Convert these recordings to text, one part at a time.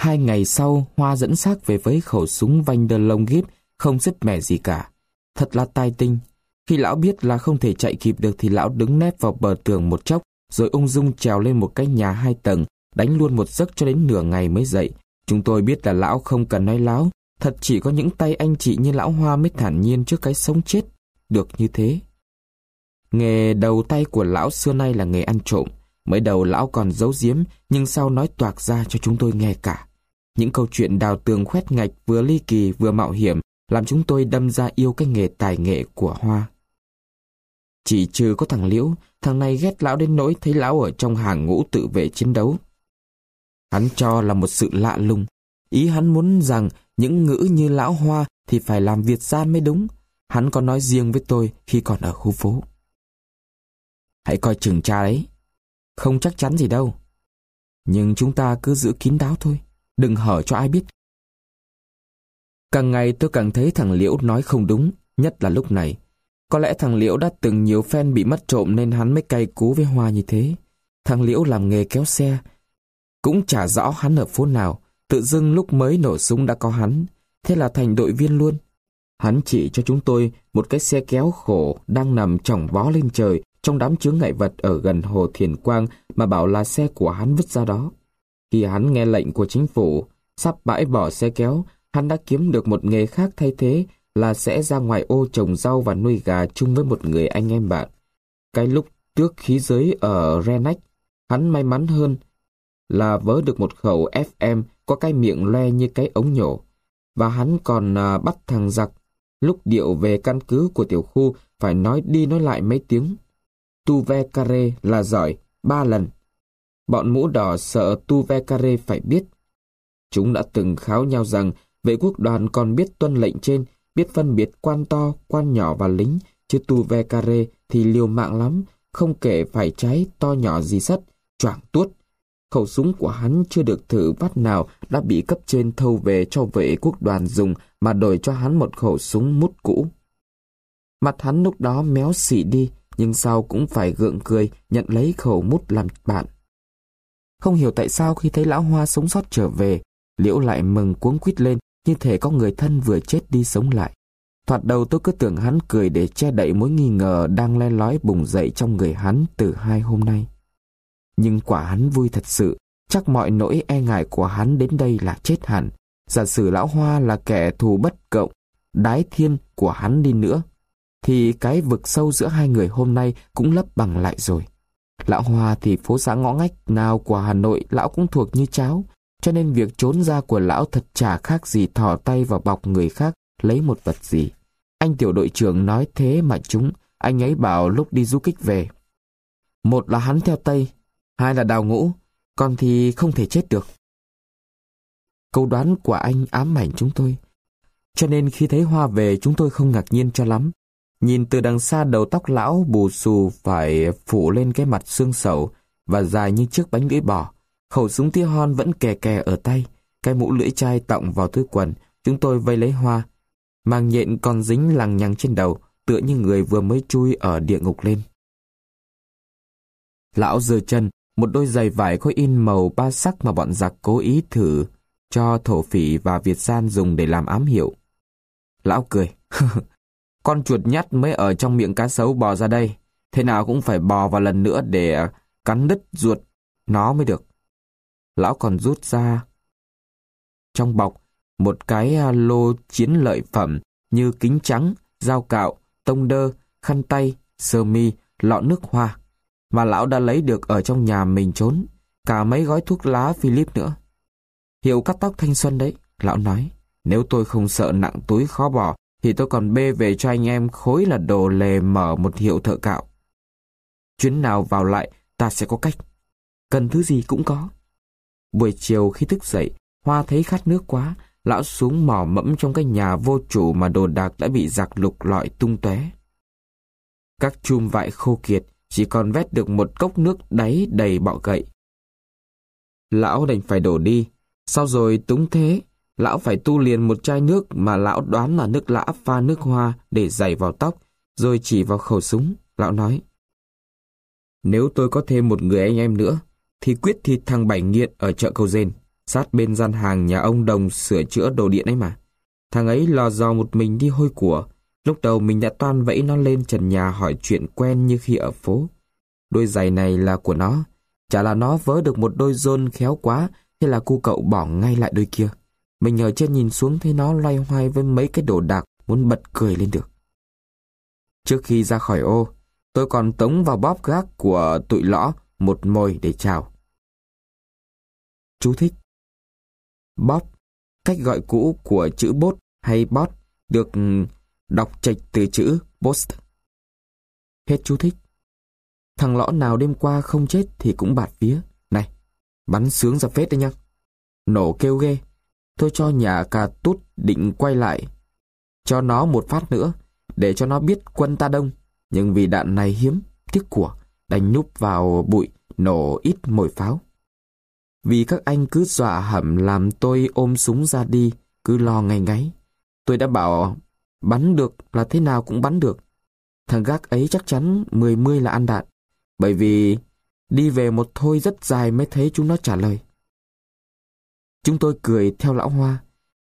Hai ngày sau, Hoa dẫn xác về với khẩu súng Vanderlongip không dứt mẻ gì cả. Thật là tai tinh. Khi lão biết là không thể chạy kịp được thì lão đứng nép vào bờ tường một chốc, rồi ung dung trèo lên một cái nhà hai tầng, đánh luôn một giấc cho đến nửa ngày mới dậy. Chúng tôi biết là lão không cần nói láo, thật chỉ có những tay anh chị như lão Hoa mới thản nhiên trước cái sống chết, được như thế. Nghề đầu tay của lão xưa nay là nghề ăn trộm. Mới đầu lão còn giấu giếm, nhưng sau nói toạc ra cho chúng tôi nghe cả. Những câu chuyện đào tường khoét ngạch vừa ly kỳ vừa mạo hiểm làm chúng tôi đâm ra yêu cái nghề tài nghệ của Hoa. Chỉ trừ có thằng Liễu, thằng này ghét lão đến nỗi thấy lão ở trong hàng ngũ tự vệ chiến đấu. Hắn cho là một sự lạ lùng. Ý hắn muốn rằng những ngữ như lão Hoa thì phải làm Việt gian mới đúng. Hắn có nói riêng với tôi khi còn ở khu phố. Hãy coi chừng cha ấy. Không chắc chắn gì đâu. Nhưng chúng ta cứ giữ kín đáo thôi. Đừng hở cho ai biết. Càng ngày tôi càng thấy thằng Liễu nói không đúng, nhất là lúc này. Có lẽ thằng Liễu đã từng nhiều fan bị mất trộm nên hắn mới cay cú với Hoa như thế. Thằng Liễu làm nghề kéo xe. Cũng chả rõ hắn ở phố nào, tự dưng lúc mới nổ súng đã có hắn. Thế là thành đội viên luôn. Hắn chỉ cho chúng tôi một cái xe kéo khổ đang nằm trỏng vó lên trời trong đám chướng ngại vật ở gần hồ Thiền Quang mà bảo là xe của hắn vứt ra đó. Khi hắn nghe lệnh của chính phủ, sắp bãi bỏ xe kéo, hắn đã kiếm được một nghề khác thay thế là sẽ ra ngoài ô trồng rau và nuôi gà chung với một người anh em bạn. Cái lúc trước khí giới ở Renach, hắn may mắn hơn là vớ được một khẩu FM có cái miệng loe như cái ống nhổ. Và hắn còn à, bắt thằng giặc, lúc điệu về căn cứ của tiểu khu phải nói đi nói lại mấy tiếng. Tu ve carre là giỏi, ba lần. Bọn mũ đỏ sợ Tu ve phải biết. Chúng đã từng kháo nhau rằng vệ quốc đoàn còn biết tuân lệnh trên, biết phân biệt quan to, quan nhỏ và lính, chứ Tu ve thì liều mạng lắm, không kể phải cháy to nhỏ gì sắt, choảng tuốt. Khẩu súng của hắn chưa được thử vắt nào đã bị cấp trên thâu về cho vệ quốc đoàn dùng mà đổi cho hắn một khẩu súng mút cũ. Mặt hắn lúc đó méo xị đi, nhưng sau cũng phải gượng cười nhận lấy khẩu mút làm bạn. Không hiểu tại sao khi thấy lão hoa sống sót trở về, liễu lại mừng cuống quýt lên như thể có người thân vừa chết đi sống lại. Thoạt đầu tôi cứ tưởng hắn cười để che đậy mối nghi ngờ đang len lói bùng dậy trong người hắn từ hai hôm nay. Nhưng quả hắn vui thật sự, chắc mọi nỗi e ngại của hắn đến đây là chết hẳn. Giả sử lão hoa là kẻ thù bất cộng, đái thiên của hắn đi nữa, thì cái vực sâu giữa hai người hôm nay cũng lấp bằng lại rồi. Lão Hoa thì phố xã ngõ ngách nào của Hà Nội lão cũng thuộc như cháo, cho nên việc trốn ra của lão thật chả khác gì thò tay vào bọc người khác lấy một vật gì. Anh tiểu đội trưởng nói thế mà chúng, anh ấy bảo lúc đi du kích về. Một là hắn theo Tây, hai là đào ngũ, còn thì không thể chết được. Câu đoán của anh ám ảnh chúng tôi. Cho nên khi thấy Hoa về chúng tôi không ngạc nhiên cho lắm. Nhìn từ đằng xa đầu tóc lão bù xù phải phủ lên cái mặt xương sầu và dài như chiếc bánh lưỡi bò. Khẩu súng tia hon vẫn kè kè ở tay, cái mũ lưỡi chai tọng vào túi quần. Chúng tôi vây lấy hoa. Màng nhện còn dính lằng nhằng trên đầu, tựa như người vừa mới chui ở địa ngục lên. Lão giơ chân, một đôi giày vải có in màu ba sắc mà bọn giặc cố ý thử cho thổ phỉ và Việt gian dùng để làm ám hiệu. Lão cười. Con chuột nhắt mới ở trong miệng cá sấu bò ra đây. Thế nào cũng phải bò vào lần nữa để à, cắn đứt ruột nó mới được. Lão còn rút ra trong bọc một cái à, lô chiến lợi phẩm như kính trắng, dao cạo, tông đơ, khăn tay, sơ mi, lọ nước hoa mà lão đã lấy được ở trong nhà mình trốn, cả mấy gói thuốc lá Philip nữa. Hiệu cắt tóc thanh xuân đấy, lão nói, nếu tôi không sợ nặng túi khó bỏ thì tôi còn bê về cho anh em khối là đồ lề mở một hiệu thợ cạo. Chuyến nào vào lại, ta sẽ có cách. Cần thứ gì cũng có. Buổi chiều khi thức dậy, Hoa thấy khát nước quá, lão xuống mò mẫm trong cái nhà vô chủ mà đồ đạc đã bị giặc lục lọi tung tóe. Các chum vại khô kiệt chỉ còn vét được một cốc nước đáy đầy bọ gậy. Lão đành phải đổ đi, sau rồi túng thế, Lão phải tu liền một chai nước mà lão đoán là nước lã pha nước hoa để dày vào tóc, rồi chỉ vào khẩu súng. Lão nói, Nếu tôi có thêm một người anh em nữa, thì quyết thịt thằng Bảy nghiện ở chợ cầu dền. sát bên gian hàng nhà ông Đồng sửa chữa đồ điện ấy mà. Thằng ấy lò dò một mình đi hôi của. Lúc đầu mình đã toan vẫy nó lên trần nhà hỏi chuyện quen như khi ở phố. Đôi giày này là của nó. Chả là nó vớ được một đôi rôn khéo quá hay là cu cậu bỏ ngay lại đôi kia. Mình ở trên nhìn xuống thấy nó loay hoay với mấy cái đồ đạc muốn bật cười lên được. Trước khi ra khỏi ô, tôi còn tống vào bóp gác của tụi lõ một môi để chào. Chú thích Bóp, cách gọi cũ của chữ bốt hay bot được ừ, đọc trạch từ chữ post. Hết chú thích. Thằng lõ nào đêm qua không chết thì cũng bạt vía. Này, bắn sướng ra phết đấy nhá. Nổ kêu ghê. Tôi cho nhà cà tút định quay lại. Cho nó một phát nữa, để cho nó biết quân ta đông. Nhưng vì đạn này hiếm, tiếc của, đành núp vào bụi, nổ ít mồi pháo. Vì các anh cứ dọa hẩm làm tôi ôm súng ra đi, cứ lo ngay ngáy. Tôi đã bảo bắn được là thế nào cũng bắn được. Thằng gác ấy chắc chắn mười mươi là ăn đạn. Bởi vì đi về một thôi rất dài mới thấy chúng nó trả lời. Chúng tôi cười theo lão Hoa.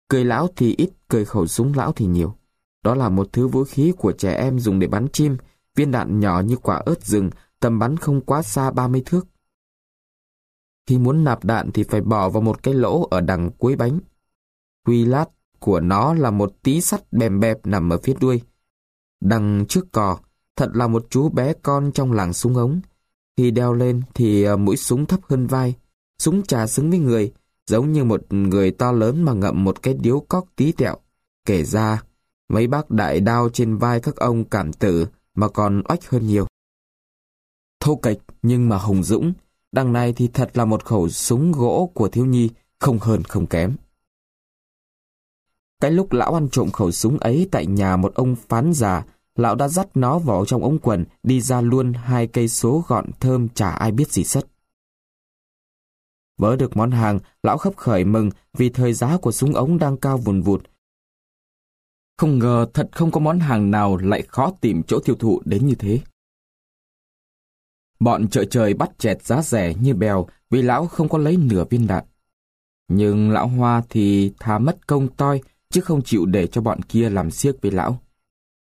Cười lão thì ít, cười khẩu súng lão thì nhiều. Đó là một thứ vũ khí của trẻ em dùng để bắn chim, viên đạn nhỏ như quả ớt rừng, tầm bắn không quá xa 30 thước. Khi muốn nạp đạn thì phải bỏ vào một cái lỗ ở đằng cuối bánh. Quy lát của nó là một tí sắt bèm bẹp nằm ở phía đuôi. Đằng trước cò, thật là một chú bé con trong làng súng ống. Khi đeo lên thì ờ, mũi súng thấp hơn vai, súng trà xứng với người, giống như một người to lớn mà ngậm một cái điếu cóc tí tẹo. Kể ra, mấy bác đại đao trên vai các ông cảm tử mà còn oách hơn nhiều. Thô kịch nhưng mà hùng dũng, đằng này thì thật là một khẩu súng gỗ của thiếu nhi, không hơn không kém. Cái lúc lão ăn trộm khẩu súng ấy tại nhà một ông phán già, lão đã dắt nó vào trong ống quần, đi ra luôn hai cây số gọn thơm chả ai biết gì sất. Vỡ được món hàng, lão khấp khởi mừng vì thời giá của súng ống đang cao vùn vụt. Không ngờ thật không có món hàng nào lại khó tìm chỗ tiêu thụ đến như thế. Bọn chợ trời bắt chẹt giá rẻ như bèo vì lão không có lấy nửa viên đạn. Nhưng lão Hoa thì thà mất công toi chứ không chịu để cho bọn kia làm siếc với lão.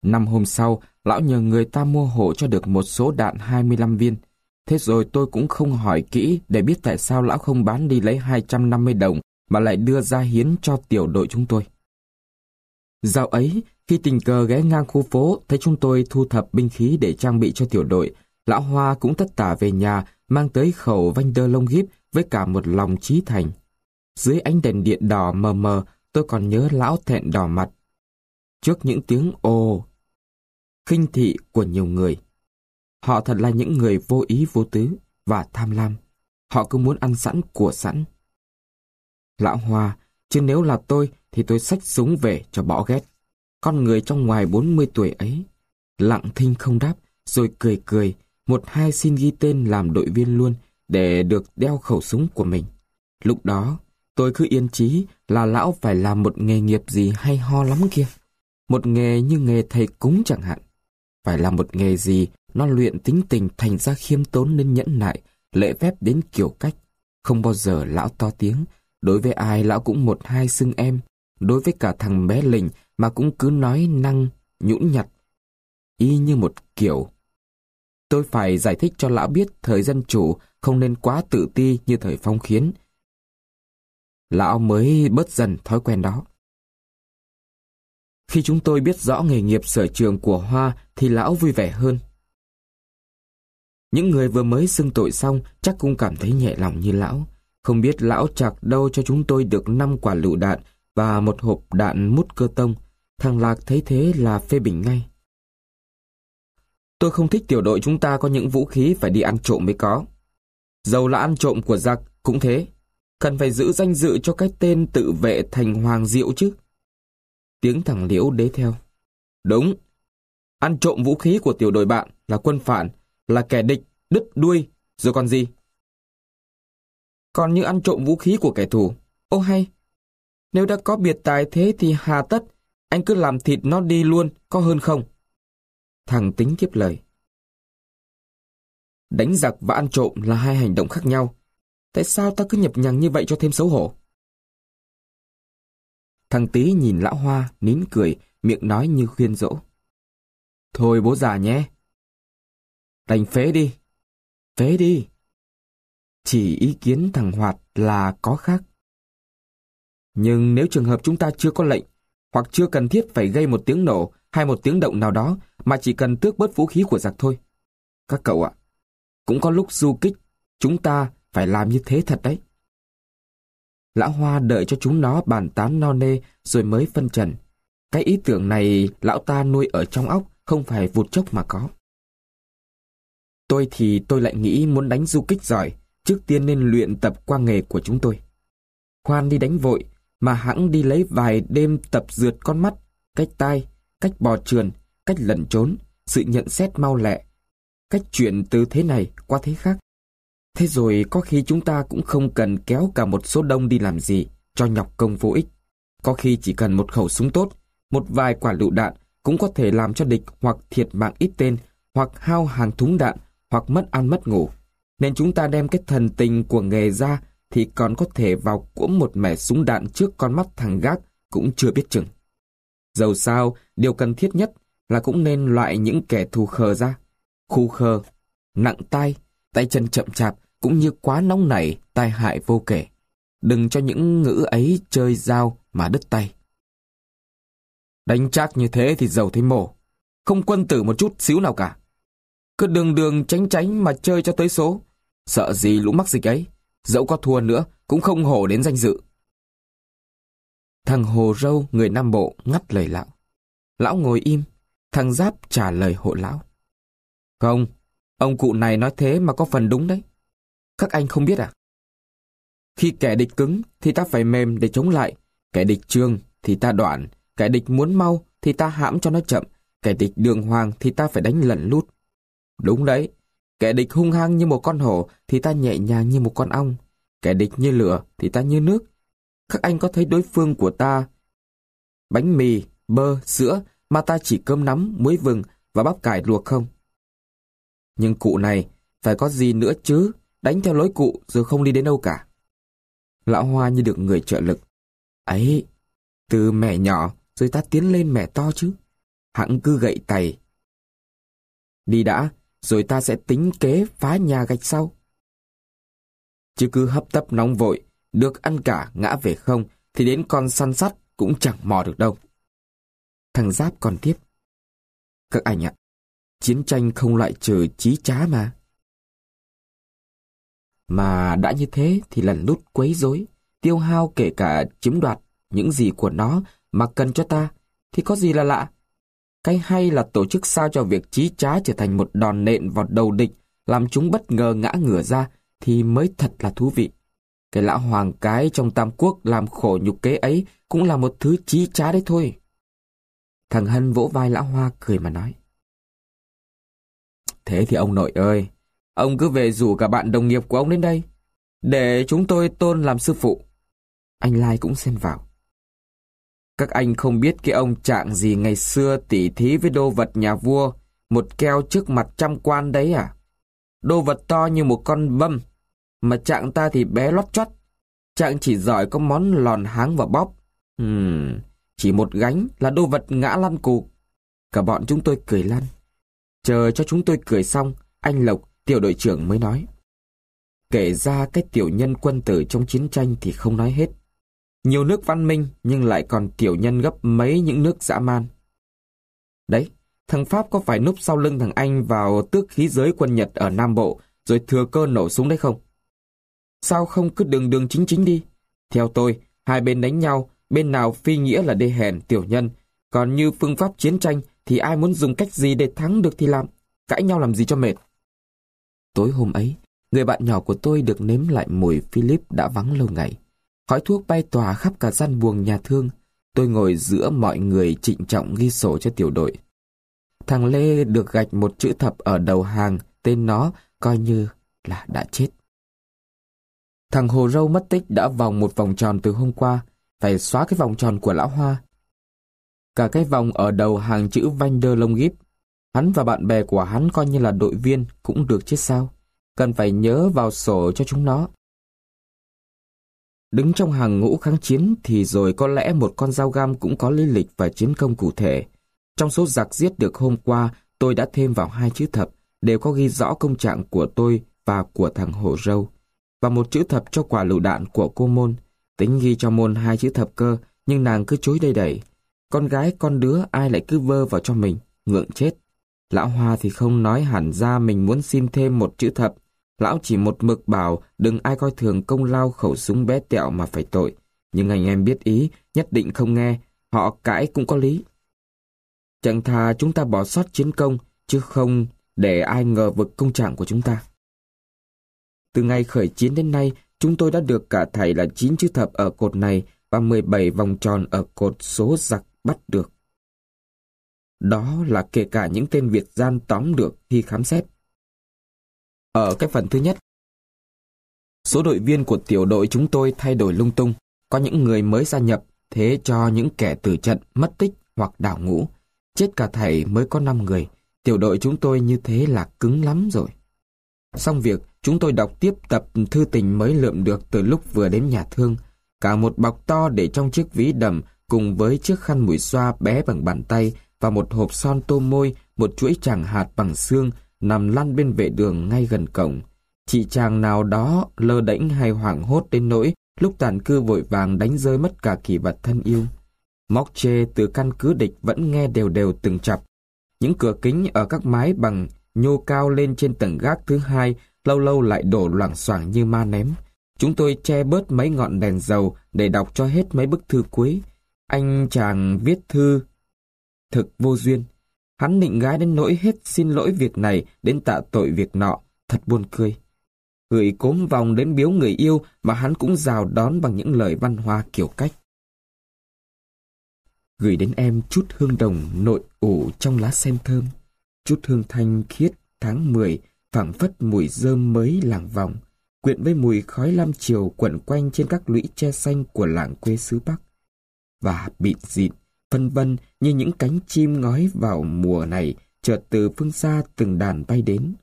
Năm hôm sau, lão nhờ người ta mua hộ cho được một số đạn 25 viên. Thế rồi tôi cũng không hỏi kỹ để biết tại sao lão không bán đi lấy 250 đồng mà lại đưa ra hiến cho tiểu đội chúng tôi. Dạo ấy, khi tình cờ ghé ngang khu phố, thấy chúng tôi thu thập binh khí để trang bị cho tiểu đội, lão Hoa cũng tất tả về nhà, mang tới khẩu vanh đơ lông gíp với cả một lòng trí thành. Dưới ánh đèn điện đỏ mờ mờ, tôi còn nhớ lão thẹn đỏ mặt. Trước những tiếng ồ, khinh thị của nhiều người. Họ thật là những người vô ý vô tứ và tham lam. Họ cứ muốn ăn sẵn của sẵn. Lão Hoa, chứ nếu là tôi thì tôi xách súng về cho bỏ ghét. Con người trong ngoài 40 tuổi ấy, lặng thinh không đáp, rồi cười cười, một hai xin ghi tên làm đội viên luôn để được đeo khẩu súng của mình. Lúc đó, tôi cứ yên chí là lão phải làm một nghề nghiệp gì hay ho lắm kia. Một nghề như nghề thầy cúng chẳng hạn. Phải làm một nghề gì nó luyện tính tình thành ra khiêm tốn nên nhẫn nại, lễ phép đến kiểu cách. Không bao giờ lão to tiếng, đối với ai lão cũng một hai xưng em, đối với cả thằng bé lình mà cũng cứ nói năng, nhũn nhặt, y như một kiểu. Tôi phải giải thích cho lão biết thời dân chủ không nên quá tự ti như thời phong khiến. Lão mới bớt dần thói quen đó. Khi chúng tôi biết rõ nghề nghiệp sở trường của Hoa thì lão vui vẻ hơn. Những người vừa mới xưng tội xong chắc cũng cảm thấy nhẹ lòng như lão. Không biết lão chặt đâu cho chúng tôi được 5 quả lựu đạn và một hộp đạn mút cơ tông. Thằng Lạc thấy thế là phê bình ngay. Tôi không thích tiểu đội chúng ta có những vũ khí phải đi ăn trộm mới có. Dầu là ăn trộm của giặc cũng thế. Cần phải giữ danh dự cho cái tên tự vệ thành hoàng diệu chứ. Tiếng thằng Liễu đế theo. Đúng. Ăn trộm vũ khí của tiểu đội bạn là quân phản, là kẻ địch, đứt đuôi, rồi còn gì? Còn như ăn trộm vũ khí của kẻ thù. Ô hay, nếu đã có biệt tài thế thì hà tất, anh cứ làm thịt nó đi luôn, có hơn không? Thằng tính tiếp lời. Đánh giặc và ăn trộm là hai hành động khác nhau. Tại sao ta cứ nhập nhằng như vậy cho thêm xấu hổ? thằng tí nhìn lão hoa, nín cười, miệng nói như khuyên dỗ. Thôi bố già nhé. Đành phế đi. Phế đi. Chỉ ý kiến thằng Hoạt là có khác. Nhưng nếu trường hợp chúng ta chưa có lệnh, hoặc chưa cần thiết phải gây một tiếng nổ hay một tiếng động nào đó, mà chỉ cần tước bớt vũ khí của giặc thôi. Các cậu ạ, cũng có lúc du kích, chúng ta phải làm như thế thật đấy. Lão Hoa đợi cho chúng nó bàn tán no nê rồi mới phân trần. Cái ý tưởng này lão ta nuôi ở trong óc không phải vụt chốc mà có. Tôi thì tôi lại nghĩ muốn đánh du kích giỏi, trước tiên nên luyện tập qua nghề của chúng tôi. Khoan đi đánh vội, mà hãng đi lấy vài đêm tập dượt con mắt, cách tai, cách bò trườn, cách lẩn trốn, sự nhận xét mau lẹ, cách chuyển từ thế này qua thế khác. Thế rồi có khi chúng ta cũng không cần kéo cả một số đông đi làm gì, cho nhọc công vô ích. Có khi chỉ cần một khẩu súng tốt, một vài quả lựu đạn cũng có thể làm cho địch hoặc thiệt mạng ít tên, hoặc hao hàng thúng đạn, hoặc mất ăn mất ngủ. Nên chúng ta đem cái thần tình của nghề ra thì còn có thể vào cuỗm một mẻ súng đạn trước con mắt thằng gác cũng chưa biết chừng. Dầu sao, điều cần thiết nhất là cũng nên loại những kẻ thù khờ ra. Khu khờ, nặng tay, tay chân chậm chạp cũng như quá nóng nảy, tai hại vô kể. Đừng cho những ngữ ấy chơi dao mà đứt tay. Đánh chắc như thế thì giàu thấy mổ. Không quân tử một chút xíu nào cả. Cứ đường đường tránh tránh mà chơi cho tới số. Sợ gì lũ mắc dịch ấy. Dẫu có thua nữa cũng không hổ đến danh dự. Thằng Hồ Râu, người Nam Bộ, ngắt lời lão. Lão ngồi im, thằng Giáp trả lời hộ lão. Không, ông cụ này nói thế mà có phần đúng đấy. Các anh không biết à? Khi kẻ địch cứng thì ta phải mềm để chống lại, kẻ địch trương thì ta đoạn, kẻ địch muốn mau thì ta hãm cho nó chậm, kẻ địch đường hoàng thì ta phải đánh lẩn lút. Đúng đấy, kẻ địch hung hăng như một con hổ thì ta nhẹ nhàng như một con ong, kẻ địch như lửa thì ta như nước. Các anh có thấy đối phương của ta bánh mì, bơ, sữa mà ta chỉ cơm nắm, muối vừng và bắp cải luộc không? Nhưng cụ này phải có gì nữa chứ, đánh theo lối cụ rồi không đi đến đâu cả. Lão Hoa như được người trợ lực. Ấy, từ mẹ nhỏ rồi ta tiến lên mẹ to chứ. Hẳn cứ gậy tay. Đi đã, rồi ta sẽ tính kế phá nhà gạch sau. Chứ cứ hấp tấp nóng vội, được ăn cả ngã về không, thì đến con săn sắt cũng chẳng mò được đâu. Thằng Giáp còn tiếp. Các anh ạ, chiến tranh không loại trừ trí trá mà. Mà đã như thế thì lần lút quấy rối, tiêu hao kể cả chiếm đoạt những gì của nó mà cần cho ta, thì có gì là lạ. Cái hay là tổ chức sao cho việc trí trá trở thành một đòn nện vào đầu địch, làm chúng bất ngờ ngã ngửa ra, thì mới thật là thú vị. Cái lão hoàng cái trong Tam Quốc làm khổ nhục kế ấy cũng là một thứ trí trá đấy thôi. Thằng Hân vỗ vai lão hoa cười mà nói. Thế thì ông nội ơi, ông cứ về rủ cả bạn đồng nghiệp của ông đến đây, để chúng tôi tôn làm sư phụ. Anh Lai cũng xen vào. Các anh không biết cái ông trạng gì ngày xưa tỉ thí với đô vật nhà vua, một keo trước mặt trăm quan đấy à? Đô vật to như một con bâm, mà trạng ta thì bé lót chót. Trạng chỉ giỏi có món lòn háng và bóp. Hmm, chỉ một gánh là đô vật ngã lăn cục. Cả bọn chúng tôi cười lăn. Chờ cho chúng tôi cười xong, anh Lộc, tiểu đội trưởng mới nói. Kể ra cái tiểu nhân quân tử trong chiến tranh thì không nói hết. Nhiều nước văn minh nhưng lại còn tiểu nhân gấp mấy những nước dã man. Đấy, thằng Pháp có phải núp sau lưng thằng Anh vào tước khí giới quân Nhật ở Nam Bộ rồi thừa cơ nổ súng đấy không? Sao không cứ đường đường chính chính đi? Theo tôi, hai bên đánh nhau, bên nào phi nghĩa là đê hèn, tiểu nhân. Còn như phương pháp chiến tranh thì ai muốn dùng cách gì để thắng được thì làm. Cãi nhau làm gì cho mệt. Tối hôm ấy, người bạn nhỏ của tôi được nếm lại mùi Philip đã vắng lâu ngày. Khói thuốc bay tỏa khắp cả gian buồng nhà thương. Tôi ngồi giữa mọi người trịnh trọng ghi sổ cho tiểu đội. Thằng Lê được gạch một chữ thập ở đầu hàng, tên nó coi như là đã chết. Thằng Hồ Râu mất tích đã vòng một vòng tròn từ hôm qua, phải xóa cái vòng tròn của lão Hoa. Cả cái vòng ở đầu hàng chữ Vander Longip, hắn và bạn bè của hắn coi như là đội viên cũng được chết sao. Cần phải nhớ vào sổ cho chúng nó. Đứng trong hàng ngũ kháng chiến thì rồi có lẽ một con dao găm cũng có lý lịch và chiến công cụ thể. Trong số giặc giết được hôm qua, tôi đã thêm vào hai chữ thập, đều có ghi rõ công trạng của tôi và của thằng Hổ Râu. Và một chữ thập cho quả lựu đạn của cô Môn. Tính ghi cho Môn hai chữ thập cơ, nhưng nàng cứ chối đầy đẩy. Con gái con đứa ai lại cứ vơ vào cho mình, ngượng chết. Lão Hoa thì không nói hẳn ra mình muốn xin thêm một chữ thập. Lão chỉ một mực bảo đừng ai coi thường công lao khẩu súng bé tẹo mà phải tội. Nhưng anh em biết ý, nhất định không nghe, họ cãi cũng có lý. Chẳng thà chúng ta bỏ sót chiến công, chứ không để ai ngờ vực công trạng của chúng ta. Từ ngày khởi chiến đến nay, chúng tôi đã được cả thầy là 9 chữ thập ở cột này và 17 vòng tròn ở cột số giặc bắt được. Đó là kể cả những tên Việt gian tóm được khi khám xét. Ở cái phần thứ nhất, số đội viên của tiểu đội chúng tôi thay đổi lung tung. Có những người mới gia nhập, thế cho những kẻ tử trận, mất tích hoặc đảo ngũ. Chết cả thảy mới có 5 người. Tiểu đội chúng tôi như thế là cứng lắm rồi. Xong việc, chúng tôi đọc tiếp tập thư tình mới lượm được từ lúc vừa đến nhà thương. Cả một bọc to để trong chiếc ví đầm cùng với chiếc khăn mũi xoa bé bằng bàn tay và một hộp son tô môi, một chuỗi tràng hạt bằng xương nằm lăn bên vệ đường ngay gần cổng. Chị chàng nào đó lơ đễnh hay hoảng hốt đến nỗi lúc tàn cư vội vàng đánh rơi mất cả kỷ vật thân yêu. Móc chê từ căn cứ địch vẫn nghe đều đều từng chập. Những cửa kính ở các mái bằng nhô cao lên trên tầng gác thứ hai lâu lâu lại đổ loảng xoảng như ma ném. Chúng tôi che bớt mấy ngọn đèn dầu để đọc cho hết mấy bức thư cuối. Anh chàng viết thư thực vô duyên. Hắn nịnh gái đến nỗi hết xin lỗi việc này đến tạ tội việc nọ, thật buồn cười. Gửi cốm vòng đến biếu người yêu mà hắn cũng rào đón bằng những lời văn hoa kiểu cách. Gửi đến em chút hương đồng nội ủ trong lá sen thơm, chút hương thanh khiết tháng 10 phảng phất mùi rơm mới làng vòng, quyện với mùi khói lam chiều quẩn quanh trên các lũy tre xanh của làng quê xứ Bắc. Và bị dịn, phân vân như những cánh chim ngói vào mùa này chợt từ phương xa từng đàn bay đến,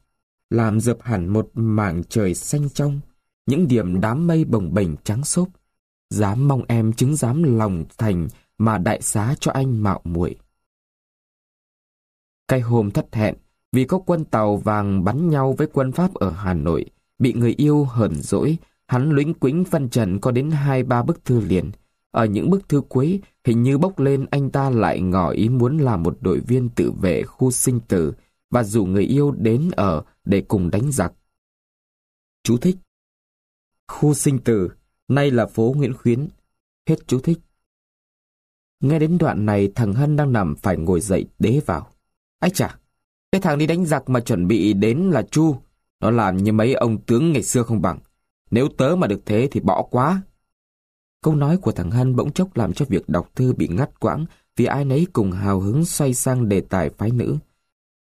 làm dập hẳn một mảng trời xanh trong, những điểm đám mây bồng bềnh trắng xốp. Dám mong em chứng dám lòng thành mà đại xá cho anh mạo muội. Cái hôm thất hẹn, vì có quân tàu vàng bắn nhau với quân Pháp ở Hà Nội, bị người yêu hờn dỗi, hắn luyến quĩnh phân trần có đến hai ba bức thư liền. Ở những bức thư cuối, hình như bốc lên anh ta lại ngỏ ý muốn làm một đội viên tự vệ khu sinh tử và rủ người yêu đến ở để cùng đánh giặc. Chú thích Khu sinh tử, nay là phố Nguyễn Khuyến. Hết chú thích. Nghe đến đoạn này thằng Hân đang nằm phải ngồi dậy đế vào. Ái chà, cái thằng đi đánh giặc mà chuẩn bị đến là Chu. Nó làm như mấy ông tướng ngày xưa không bằng. Nếu tớ mà được thế thì bỏ quá. Câu nói của thằng Hân bỗng chốc làm cho việc đọc thư bị ngắt quãng vì ai nấy cùng hào hứng xoay sang đề tài phái nữ.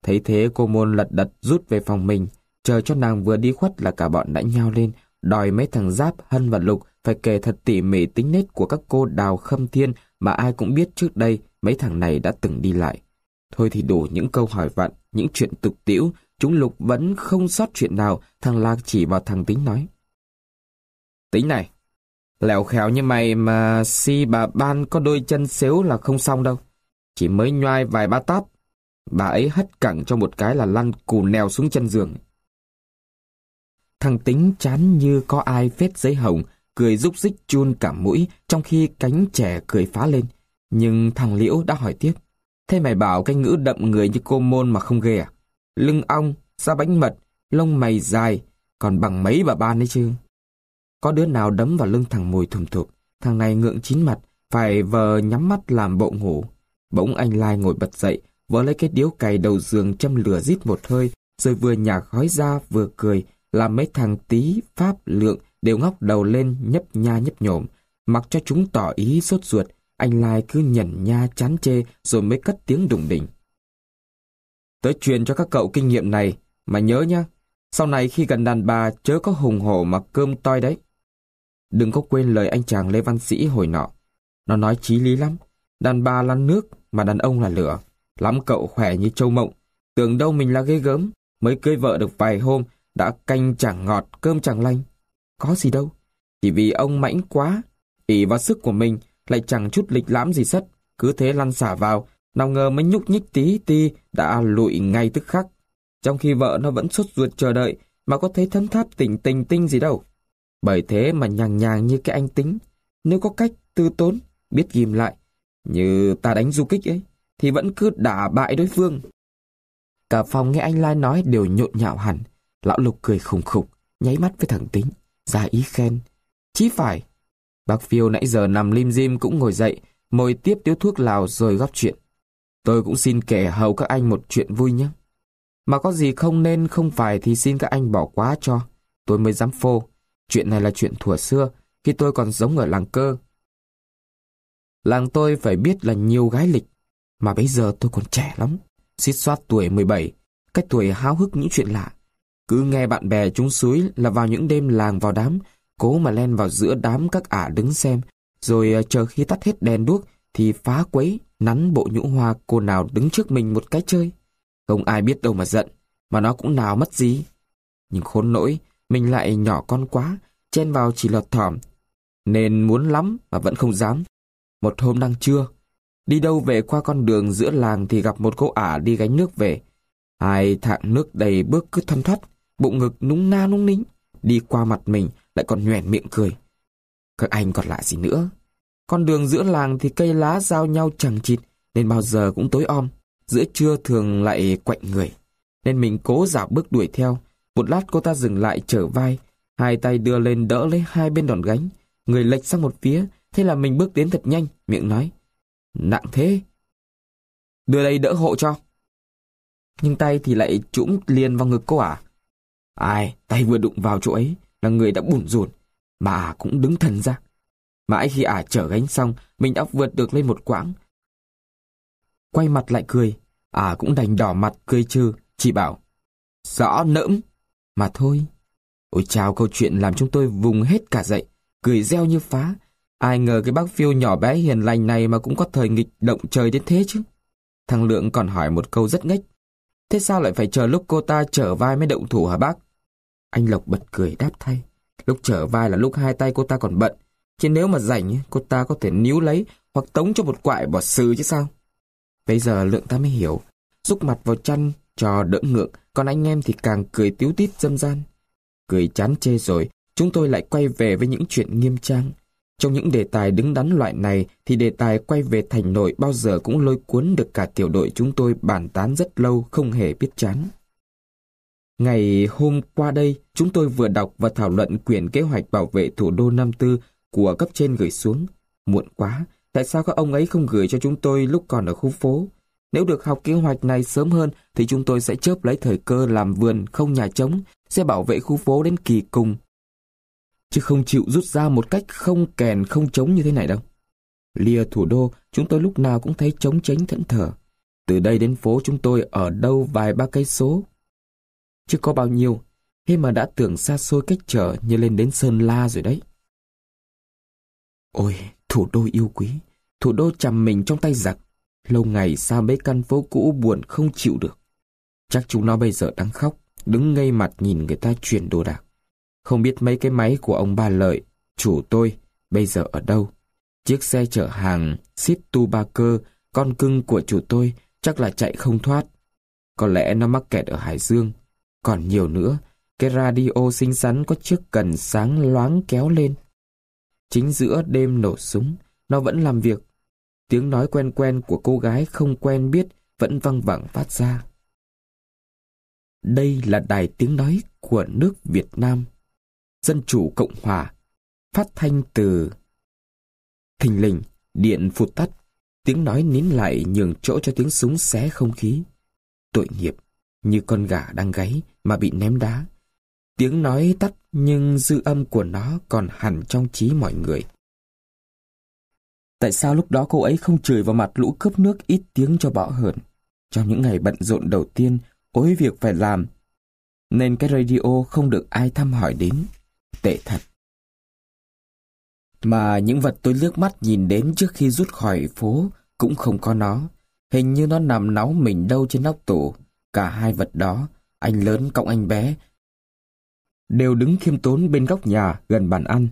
Thấy thế cô môn lật đật rút về phòng mình, chờ cho nàng vừa đi khuất là cả bọn đã nhao lên, đòi mấy thằng Giáp, Hân và Lục phải kể thật tỉ mỉ tính nết của các cô đào khâm thiên mà ai cũng biết trước đây mấy thằng này đã từng đi lại. Thôi thì đủ những câu hỏi vặn, những chuyện tục tiễu, chúng Lục vẫn không sót chuyện nào, thằng Lạc chỉ vào thằng Tính nói. Tính này, Lẹo khéo như mày mà si bà ban có đôi chân xếu là không xong đâu. Chỉ mới nhoai vài ba tát, bà ấy hất cẳng cho một cái là lăn cù nèo xuống chân giường. Thằng tính chán như có ai phết giấy hồng, cười rúc rích chun cả mũi, trong khi cánh trẻ cười phá lên. Nhưng thằng Liễu đã hỏi tiếp. Thế mày bảo cái ngữ đậm người như cô môn mà không ghê à? Lưng ong, da bánh mật, lông mày dài, còn bằng mấy bà ban đấy chứ. Có đứa nào đấm vào lưng thằng mùi thùm thụp, thằng này ngượng chín mặt, phải vờ nhắm mắt làm bộ ngủ. Bỗng anh Lai ngồi bật dậy, vỡ lấy cái điếu cày đầu giường châm lửa rít một hơi, rồi vừa nhả khói ra vừa cười, làm mấy thằng tí, pháp, lượng đều ngóc đầu lên nhấp nha nhấp nhổm. Mặc cho chúng tỏ ý sốt ruột, anh Lai cứ nhẩn nha chán chê rồi mới cất tiếng đùng đỉnh. Tớ truyền cho các cậu kinh nghiệm này, mà nhớ nhá, sau này khi gần đàn bà chớ có hùng hổ mà cơm toi đấy. Đừng có quên lời anh chàng Lê Văn Sĩ hồi nọ. Nó nói chí lý lắm. Đàn bà lăn nước, mà đàn ông là lửa. Lắm cậu khỏe như châu mộng. Tưởng đâu mình là ghê gớm. Mới cưới vợ được vài hôm, đã canh chẳng ngọt, cơm chẳng lanh. Có gì đâu. Chỉ vì ông mãnh quá, ỷ vào sức của mình, lại chẳng chút lịch lãm gì sất, cứ thế lăn xả vào, nào ngờ mới nhúc nhích tí ti đã lụi ngay tức khắc. Trong khi vợ nó vẫn sốt ruột chờ đợi, mà có thấy thấm tháp tỉnh tình tinh gì đâu. Bởi thế mà nhàng nhàng như cái anh tính, nếu có cách tư tốn, biết ghim lại, như ta đánh du kích ấy, thì vẫn cứ đả bại đối phương. Cả phòng nghe anh Lai nói đều nhộn nhạo hẳn. Lão Lục cười khùng khục, nháy mắt với thằng Tính, ra ý khen. Chí phải. Bác Phiêu nãy giờ nằm lim dim cũng ngồi dậy, mồi tiếp điếu thuốc lào rồi góp chuyện. Tôi cũng xin kể hầu các anh một chuyện vui nhé. Mà có gì không nên không phải thì xin các anh bỏ quá cho. Tôi mới dám phô. Chuyện này là chuyện thuở xưa, khi tôi còn sống ở làng cơ. Làng tôi phải biết là nhiều gái lịch, mà bây giờ tôi còn trẻ lắm. Xít soát tuổi 17, cách tuổi háo hức những chuyện lạ. Cứ nghe bạn bè chúng suối là vào những đêm làng vào đám, cố mà len vào giữa đám các ả đứng xem, rồi ờ, chờ khi tắt hết đèn đuốc thì phá quấy, nắn bộ nhũ hoa cô nào đứng trước mình một cái chơi. Không ai biết đâu mà giận, mà nó cũng nào mất gì. Nhưng khốn nỗi, mình lại nhỏ con quá, chen vào chỉ lọt thỏm, nên muốn lắm mà vẫn không dám. Một hôm đang trưa, đi đâu về qua con đường giữa làng thì gặp một cô ả đi gánh nước về. Hai thạng nước đầy bước cứ thoăn thoắt, bụng ngực núng na núng nính, đi qua mặt mình lại còn nhoẻn miệng cười. Các anh còn lạ gì nữa? Con đường giữa làng thì cây lá giao nhau chẳng chịt, nên bao giờ cũng tối om. Giữa trưa thường lại quạnh người. Nên mình cố dạo bước đuổi theo. Một lát cô ta dừng lại trở vai, hai tay đưa lên đỡ lấy hai bên đòn gánh. Người lệch sang một phía, thế là mình bước đến thật nhanh, miệng nói. Nặng thế. Đưa đây đỡ hộ cho. Nhưng tay thì lại trũng liền vào ngực cô à. Ai, tay vừa đụng vào chỗ ấy là người đã bủn rủn, mà cũng đứng thần ra. Mãi khi ả à chở gánh xong, mình đã vượt được lên một quãng. Quay mặt lại cười, ả à cũng đành đỏ mặt cười trừ, chỉ bảo. Rõ nỡm, mà thôi. Ôi chào câu chuyện làm chúng tôi vùng hết cả dậy, cười reo như phá. Ai ngờ cái bác phiêu nhỏ bé hiền lành này mà cũng có thời nghịch động trời đến thế chứ. Thằng Lượng còn hỏi một câu rất ngách. Thế sao lại phải chờ lúc cô ta trở vai mới động thủ hả bác? Anh Lộc bật cười đáp thay. Lúc trở vai là lúc hai tay cô ta còn bận. Chứ nếu mà rảnh, cô ta có thể níu lấy hoặc tống cho một quại bỏ sư chứ sao. Bây giờ lượng ta mới hiểu. Rúc mặt vào chăn cho đỡ ngượng, còn anh em thì càng cười tiếu tít dâm gian. Cười chán chê rồi, chúng tôi lại quay về với những chuyện nghiêm trang. Trong những đề tài đứng đắn loại này thì đề tài quay về thành nội bao giờ cũng lôi cuốn được cả tiểu đội chúng tôi bàn tán rất lâu không hề biết chán. Ngày hôm qua đây, chúng tôi vừa đọc và thảo luận quyển kế hoạch bảo vệ thủ đô năm Tư của cấp trên gửi xuống. Muộn quá, tại sao các ông ấy không gửi cho chúng tôi lúc còn ở khu phố? Nếu được học kế hoạch này sớm hơn thì chúng tôi sẽ chớp lấy thời cơ làm vườn không nhà trống, sẽ bảo vệ khu phố đến kỳ cùng. Chứ không chịu rút ra một cách không kèn không trống như thế này đâu. Lìa thủ đô, chúng tôi lúc nào cũng thấy trống tránh thẫn thờ. Từ đây đến phố chúng tôi ở đâu vài ba cây số. Chứ có bao nhiêu, thế mà đã tưởng xa xôi cách trở như lên đến Sơn La rồi đấy. Ôi, thủ đô yêu quý, thủ đô chầm mình trong tay giặc. Lâu ngày xa mấy căn phố cũ buồn không chịu được. Chắc chúng nó bây giờ đang khóc, đứng ngây mặt nhìn người ta chuyển đồ đạc. Không biết mấy cái máy của ông bà lợi, chủ tôi, bây giờ ở đâu. Chiếc xe chở hàng xít Tu Ba Cơ, con cưng của chủ tôi, chắc là chạy không thoát. Có lẽ nó mắc kẹt ở Hải Dương. Còn nhiều nữa, cái radio xinh xắn có chiếc cần sáng loáng kéo lên. Chính giữa đêm nổ súng, nó vẫn làm việc. Tiếng nói quen quen của cô gái không quen biết vẫn văng vẳng phát ra. Đây là đài tiếng nói của nước Việt Nam, Dân Chủ Cộng Hòa, phát thanh từ... Thình lình, điện phụt tắt, tiếng nói nín lại nhường chỗ cho tiếng súng xé không khí. Tội nghiệp, như con gà đang gáy mà bị ném đá. Tiếng nói tắt nhưng dư âm của nó còn hẳn trong trí mọi người. Tại sao lúc đó cô ấy không chửi vào mặt lũ cướp nước ít tiếng cho bỏ hờn? Trong những ngày bận rộn đầu tiên, ối việc phải làm, nên cái radio không được ai thăm hỏi đến. Tệ thật. Mà những vật tôi liếc mắt nhìn đến trước khi rút khỏi phố cũng không có nó. Hình như nó nằm náu mình đâu trên nóc tủ. Cả hai vật đó, anh lớn cộng anh bé, đều đứng khiêm tốn bên góc nhà gần bàn ăn.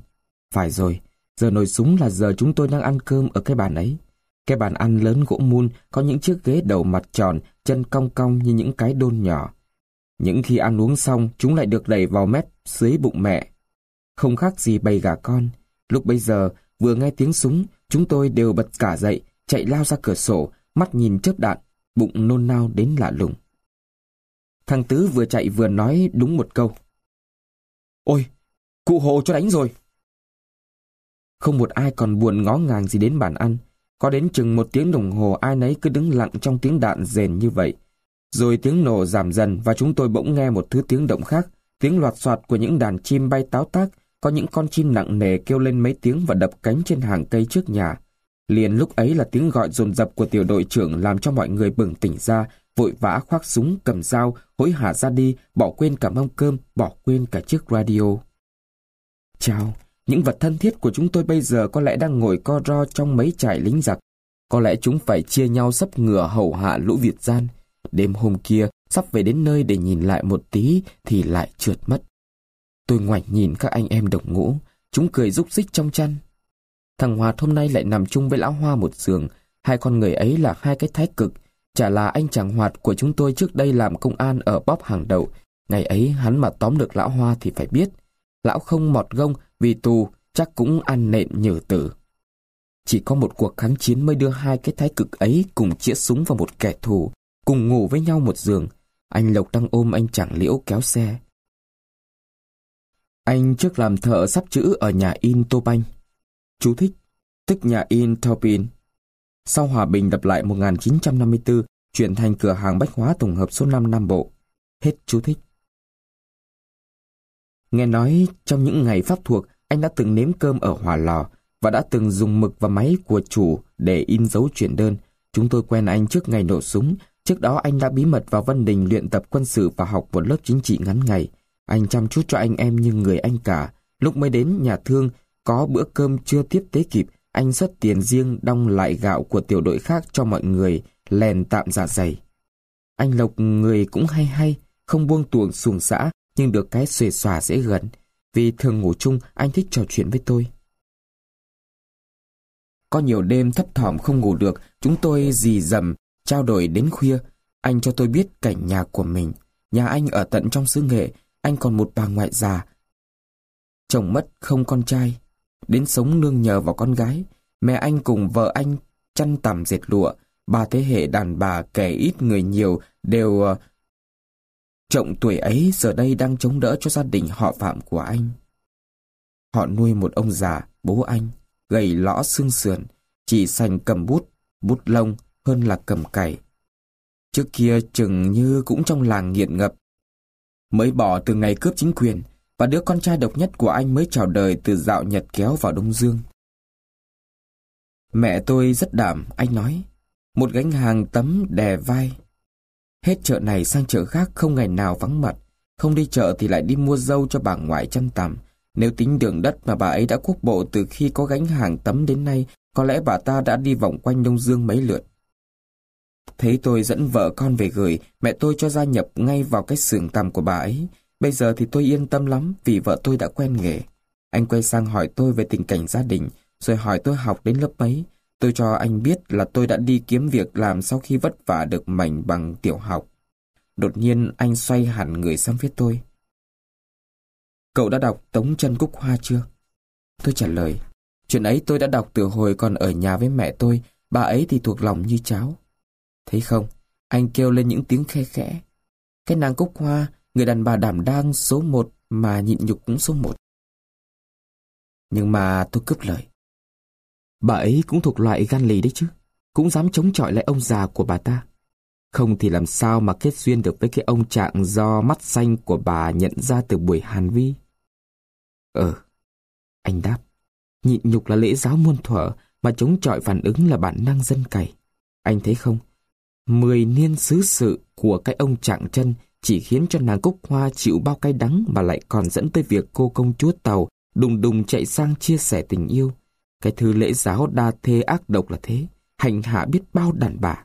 Phải rồi, giờ nồi súng là giờ chúng tôi đang ăn cơm ở cái bàn ấy. Cái bàn ăn lớn gỗ mun có những chiếc ghế đầu mặt tròn, chân cong cong như những cái đôn nhỏ. Những khi ăn uống xong, chúng lại được đẩy vào mép dưới bụng mẹ. Không khác gì bầy gà con. Lúc bây giờ, vừa nghe tiếng súng, chúng tôi đều bật cả dậy, chạy lao ra cửa sổ, mắt nhìn chớp đạn, bụng nôn nao đến lạ lùng. Thằng Tứ vừa chạy vừa nói đúng một câu. Ôi, cụ hồ cho đánh rồi. Không một ai còn buồn ngó ngàng gì đến bàn ăn. Có đến chừng một tiếng đồng hồ ai nấy cứ đứng lặng trong tiếng đạn rền như vậy. Rồi tiếng nổ giảm dần và chúng tôi bỗng nghe một thứ tiếng động khác, tiếng loạt soạt của những đàn chim bay táo tác, có những con chim nặng nề kêu lên mấy tiếng và đập cánh trên hàng cây trước nhà. Liền lúc ấy là tiếng gọi dồn dập của tiểu đội trưởng làm cho mọi người bừng tỉnh ra, vội vã khoác súng, cầm dao, hối hả ra đi, bỏ quên cả mâm cơm, bỏ quên cả chiếc radio. Chào, những vật thân thiết của chúng tôi bây giờ có lẽ đang ngồi co ro trong mấy trại lính giặc. Có lẽ chúng phải chia nhau sắp ngửa hầu hạ lũ Việt gian. Đêm hôm kia, sắp về đến nơi để nhìn lại một tí thì lại trượt mất. Tôi ngoảnh nhìn các anh em đồng ngũ, chúng cười rúc rích trong chăn. Thằng Hoạt hôm nay lại nằm chung với lão Hoa một giường, hai con người ấy là hai cái thái cực, chả là anh chàng Hoạt của chúng tôi trước đây làm công an ở bóp hàng đậu. Ngày ấy hắn mà tóm được lão Hoa thì phải biết. Lão không mọt gông vì tù chắc cũng ăn nện nhử tử. Chỉ có một cuộc kháng chiến mới đưa hai cái thái cực ấy cùng chĩa súng vào một kẻ thù, cùng ngủ với nhau một giường. Anh Lộc đang ôm anh chẳng liễu kéo xe. Anh trước làm thợ sắp chữ ở nhà in Tô Banh. Chú thích, tức nhà in Topin. Sau hòa bình đập lại 1954, chuyển thành cửa hàng bách hóa tổng hợp số 5 Nam Bộ. Hết chú thích. Nghe nói trong những ngày pháp thuộc, anh đã từng nếm cơm ở hỏa lò và đã từng dùng mực và máy của chủ để in dấu chuyển đơn. Chúng tôi quen anh trước ngày nổ súng. Trước đó anh đã bí mật vào Vân Đình luyện tập quân sự và học một lớp chính trị ngắn ngày. Anh chăm chút cho anh em như người anh cả. Lúc mới đến nhà thương, có bữa cơm chưa tiếp tế kịp, anh xuất tiền riêng đong lại gạo của tiểu đội khác cho mọi người, lèn tạm dạ dày. Anh Lộc người cũng hay hay, không buông tuồng xuồng xã, nhưng được cái xuề xòa dễ gần. Vì thường ngủ chung, anh thích trò chuyện với tôi. Có nhiều đêm thấp thỏm không ngủ được, chúng tôi dì dầm, trao đổi đến khuya. Anh cho tôi biết cảnh nhà của mình. Nhà anh ở tận trong xứ nghệ, anh còn một bà ngoại già. Chồng mất không con trai, đến sống nương nhờ vào con gái. Mẹ anh cùng vợ anh chăn tằm dệt lụa, ba thế hệ đàn bà kẻ ít người nhiều đều ờ, trọng tuổi ấy giờ đây đang chống đỡ cho gia đình họ phạm của anh. Họ nuôi một ông già, bố anh, gầy lõ xương sườn, chỉ sành cầm bút, bút lông hơn là cầm cày. Trước kia chừng như cũng trong làng nghiện ngập. Mới bỏ từ ngày cướp chính quyền, và đứa con trai độc nhất của anh mới chào đời từ dạo Nhật kéo vào Đông Dương. Mẹ tôi rất đảm, anh nói. Một gánh hàng tấm đè vai. Hết chợ này sang chợ khác không ngày nào vắng mặt. Không đi chợ thì lại đi mua dâu cho bà ngoại chăn tằm. Nếu tính đường đất mà bà ấy đã quốc bộ từ khi có gánh hàng tấm đến nay, có lẽ bà ta đã đi vòng quanh Đông Dương mấy lượt. Thấy tôi dẫn vợ con về gửi, mẹ tôi cho gia nhập ngay vào cái xưởng tằm của bà ấy. Bây giờ thì tôi yên tâm lắm vì vợ tôi đã quen nghề. Anh quay sang hỏi tôi về tình cảnh gia đình, rồi hỏi tôi học đến lớp mấy. Tôi cho anh biết là tôi đã đi kiếm việc làm sau khi vất vả được mảnh bằng tiểu học. Đột nhiên anh xoay hẳn người sang phía tôi. Cậu đã đọc Tống chân Cúc Hoa chưa? Tôi trả lời. Chuyện ấy tôi đã đọc từ hồi còn ở nhà với mẹ tôi, bà ấy thì thuộc lòng như cháu. Thấy không? Anh kêu lên những tiếng khe khẽ. Cái nàng Cúc Hoa Người đàn bà đảm đang số một mà nhịn nhục cũng số một. Nhưng mà tôi cướp lời. Bà ấy cũng thuộc loại gan lì đấy chứ. Cũng dám chống chọi lại ông già của bà ta. Không thì làm sao mà kết duyên được với cái ông trạng do mắt xanh của bà nhận ra từ buổi hàn vi. Ờ, anh đáp. Nhịn nhục là lễ giáo muôn thuở, mà chống chọi phản ứng là bản năng dân cày. Anh thấy không? Mười niên xứ sự của cái ông trạng chân chỉ khiến cho nàng Cúc Hoa chịu bao cay đắng mà lại còn dẫn tới việc cô công chúa Tàu đùng đùng chạy sang chia sẻ tình yêu. Cái thứ lễ giáo đa thê ác độc là thế, hành hạ biết bao đàn bà.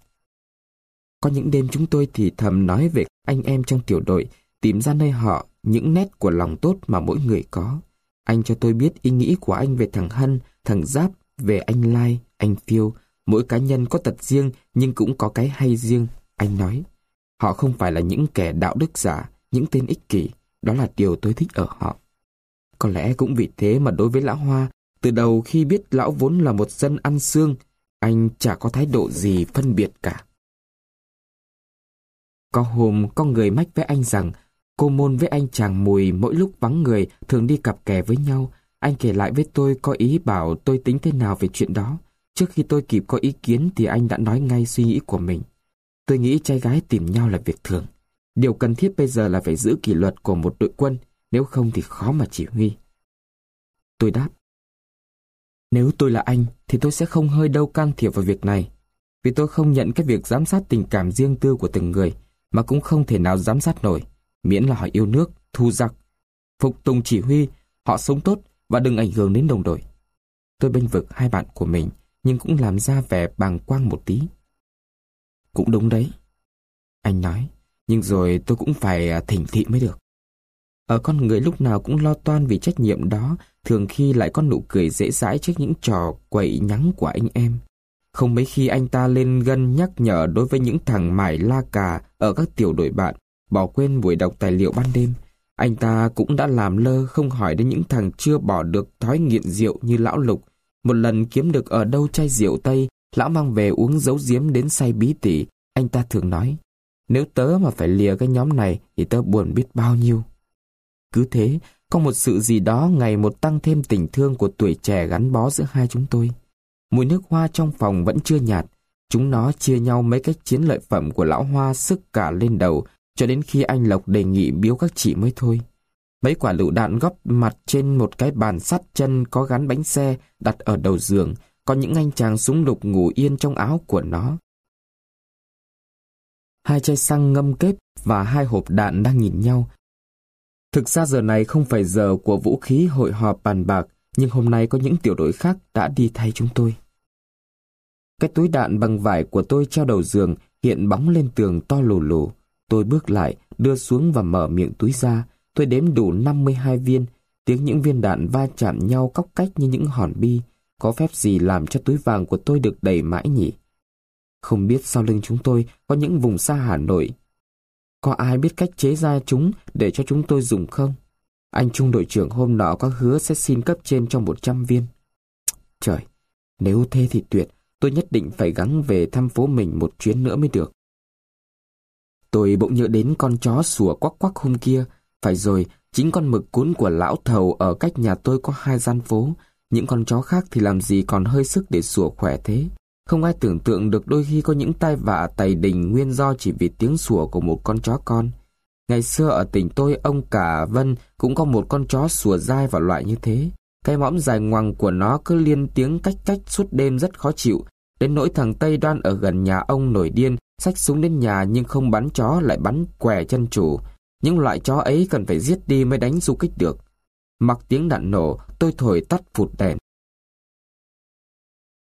Có những đêm chúng tôi thì thầm nói về anh em trong tiểu đội, tìm ra nơi họ những nét của lòng tốt mà mỗi người có. Anh cho tôi biết ý nghĩ của anh về thằng Hân, thằng Giáp, về anh Lai, anh Phiêu. Mỗi cá nhân có tật riêng nhưng cũng có cái hay riêng, anh nói. Họ không phải là những kẻ đạo đức giả, những tên ích kỷ. Đó là điều tôi thích ở họ. Có lẽ cũng vì thế mà đối với lão Hoa, từ đầu khi biết lão vốn là một dân ăn xương, anh chả có thái độ gì phân biệt cả. Có hôm có người mách với anh rằng cô môn với anh chàng mùi mỗi lúc vắng người thường đi cặp kè với nhau. Anh kể lại với tôi có ý bảo tôi tính thế nào về chuyện đó. Trước khi tôi kịp có ý kiến thì anh đã nói ngay suy nghĩ của mình. Tôi nghĩ trai gái tìm nhau là việc thường. Điều cần thiết bây giờ là phải giữ kỷ luật của một đội quân, nếu không thì khó mà chỉ huy. Tôi đáp. Nếu tôi là anh thì tôi sẽ không hơi đâu can thiệp vào việc này. Vì tôi không nhận cái việc giám sát tình cảm riêng tư của từng người, mà cũng không thể nào giám sát nổi, miễn là họ yêu nước, thu giặc. Phục tùng chỉ huy, họ sống tốt và đừng ảnh hưởng đến đồng đội. Tôi bênh vực hai bạn của mình, nhưng cũng làm ra vẻ bàng quang một tí. Cũng đúng đấy. Anh nói, nhưng rồi tôi cũng phải à, thỉnh thị mới được. Ở con người lúc nào cũng lo toan vì trách nhiệm đó, thường khi lại có nụ cười dễ dãi trước những trò quậy nhắng của anh em. Không mấy khi anh ta lên gân nhắc nhở đối với những thằng mải la cà ở các tiểu đội bạn, bỏ quên buổi đọc tài liệu ban đêm. Anh ta cũng đã làm lơ không hỏi đến những thằng chưa bỏ được thói nghiện rượu như lão Lục. Một lần kiếm được ở đâu chai rượu Tây, lão mang về uống giấu giếm đến say bí tỉ. Anh ta thường nói, nếu tớ mà phải lìa cái nhóm này thì tớ buồn biết bao nhiêu. Cứ thế, có một sự gì đó ngày một tăng thêm tình thương của tuổi trẻ gắn bó giữa hai chúng tôi. Mùi nước hoa trong phòng vẫn chưa nhạt. Chúng nó chia nhau mấy cách chiến lợi phẩm của lão hoa sức cả lên đầu cho đến khi anh Lộc đề nghị biếu các chị mới thôi. Mấy quả lựu đạn góp mặt trên một cái bàn sắt chân có gắn bánh xe đặt ở đầu giường, có những anh chàng súng lục ngủ yên trong áo của nó. Hai chai xăng ngâm kết và hai hộp đạn đang nhìn nhau. Thực ra giờ này không phải giờ của vũ khí hội họp bàn bạc, nhưng hôm nay có những tiểu đội khác đã đi thay chúng tôi. Cái túi đạn bằng vải của tôi treo đầu giường hiện bóng lên tường to lù lù. Tôi bước lại, đưa xuống và mở miệng túi ra. Tôi đếm đủ 52 viên. Tiếng những viên đạn va chạm nhau cóc cách như những hòn bi. Có phép gì làm cho túi vàng của tôi được đầy mãi nhỉ? Không biết sau lưng chúng tôi có những vùng xa Hà Nội. Có ai biết cách chế ra chúng để cho chúng tôi dùng không? Anh trung đội trưởng hôm nọ có hứa sẽ xin cấp trên trong 100 viên. Trời, nếu thế thì tuyệt, tôi nhất định phải gắng về thăm phố mình một chuyến nữa mới được. Tôi bỗng nhớ đến con chó sủa quắc quắc hôm kia. Phải rồi, chính con mực cún của lão thầu ở cách nhà tôi có hai gian phố. Những con chó khác thì làm gì còn hơi sức để sủa khỏe thế. Không ai tưởng tượng được đôi khi có những tai vạ tày đình nguyên do chỉ vì tiếng sủa của một con chó con. Ngày xưa ở tỉnh tôi, ông cả Vân cũng có một con chó sủa dai và loại như thế. Cái mõm dài ngoằng của nó cứ liên tiếng cách cách suốt đêm rất khó chịu. Đến nỗi thằng Tây Đoan ở gần nhà ông nổi điên, xách súng đến nhà nhưng không bắn chó lại bắn què chân chủ. Những loại chó ấy cần phải giết đi mới đánh du kích được. Mặc tiếng đạn nổ, tôi thổi tắt phụt đèn.